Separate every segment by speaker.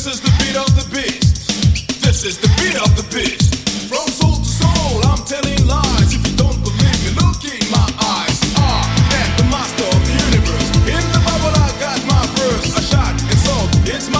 Speaker 1: This is the beat of the beast. This is the beat of the beast. From soul to soul, I'm telling lies. If you don't believe me, look in my eyes. Ah, I am the master of the universe. In the bubble, I got my verse. I shot and sold. It's my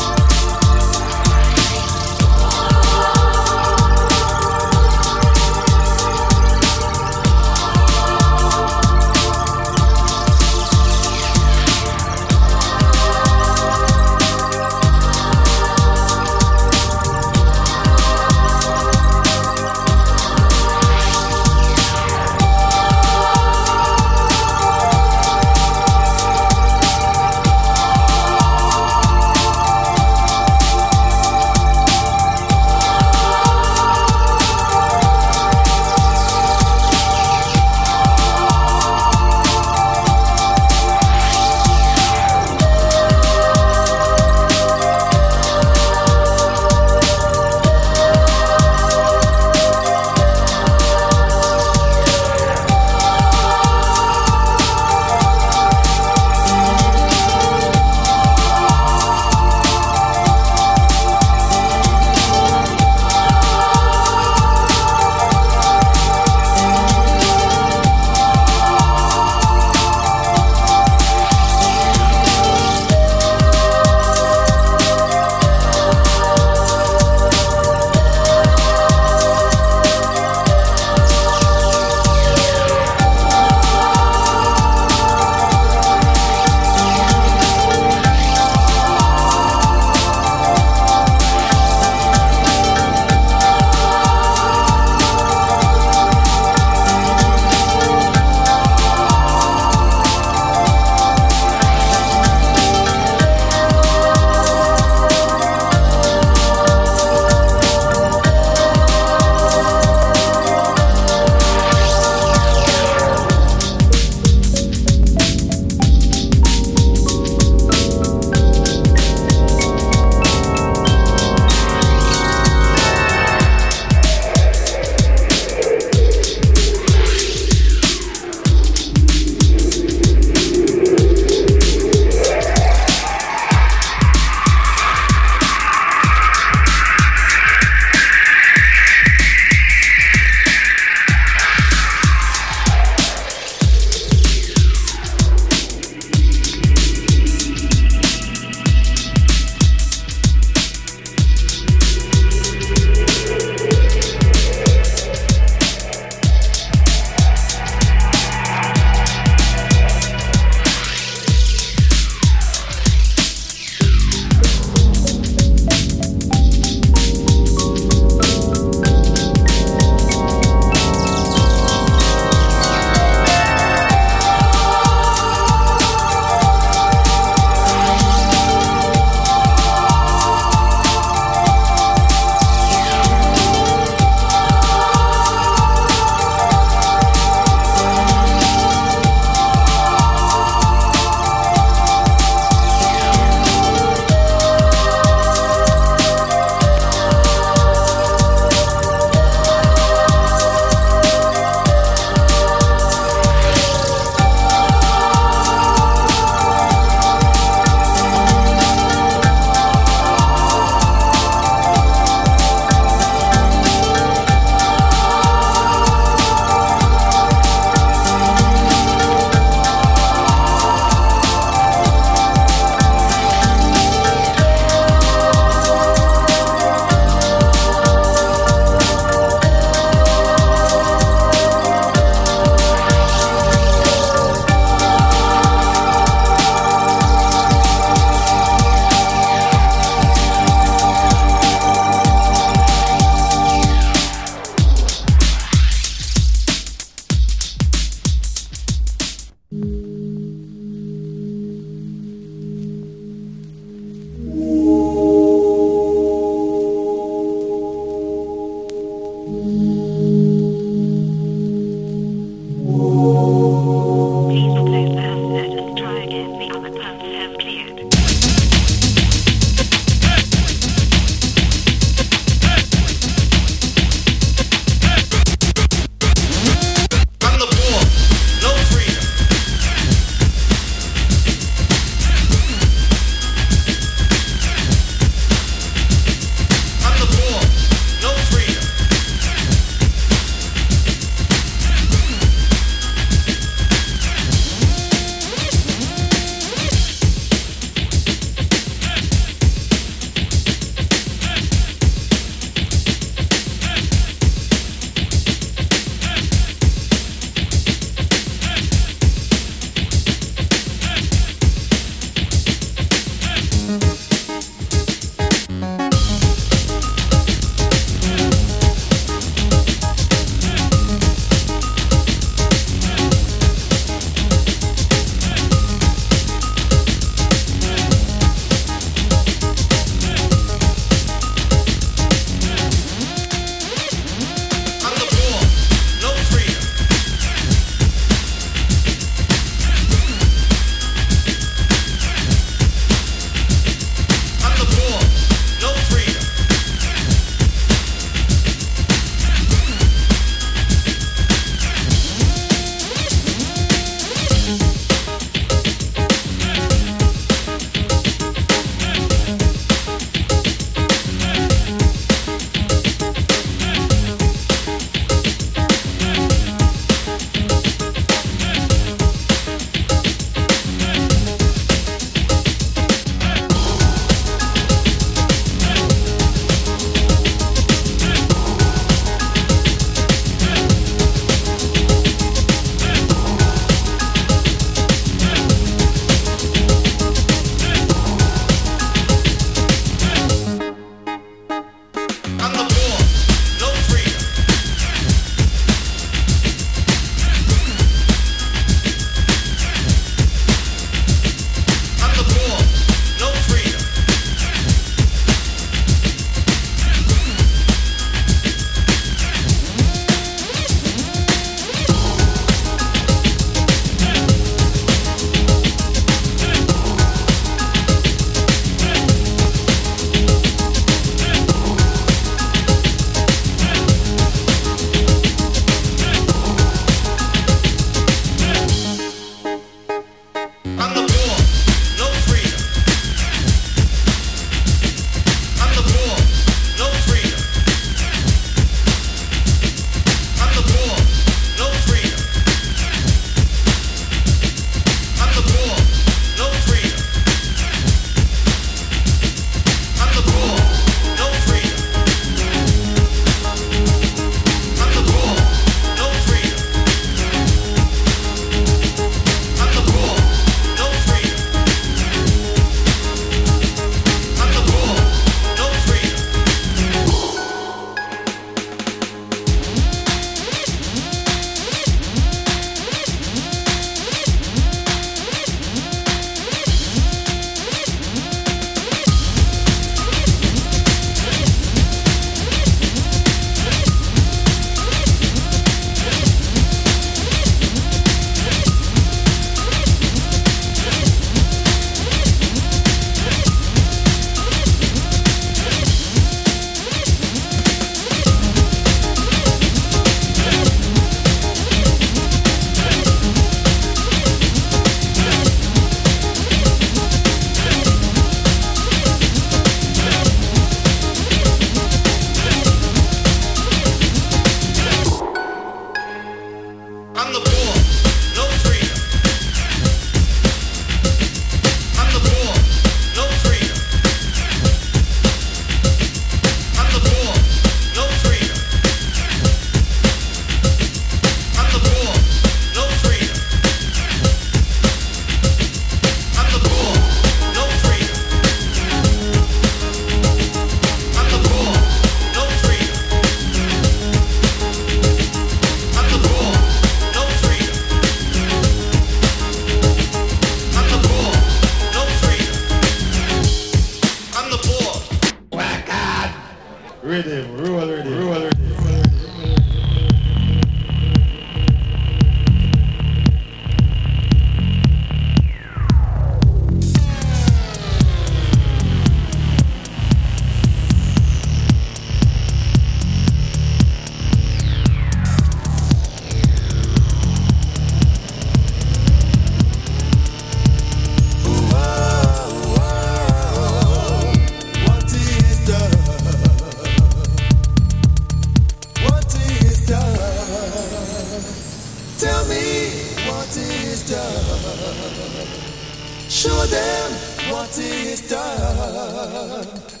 Speaker 2: what is done.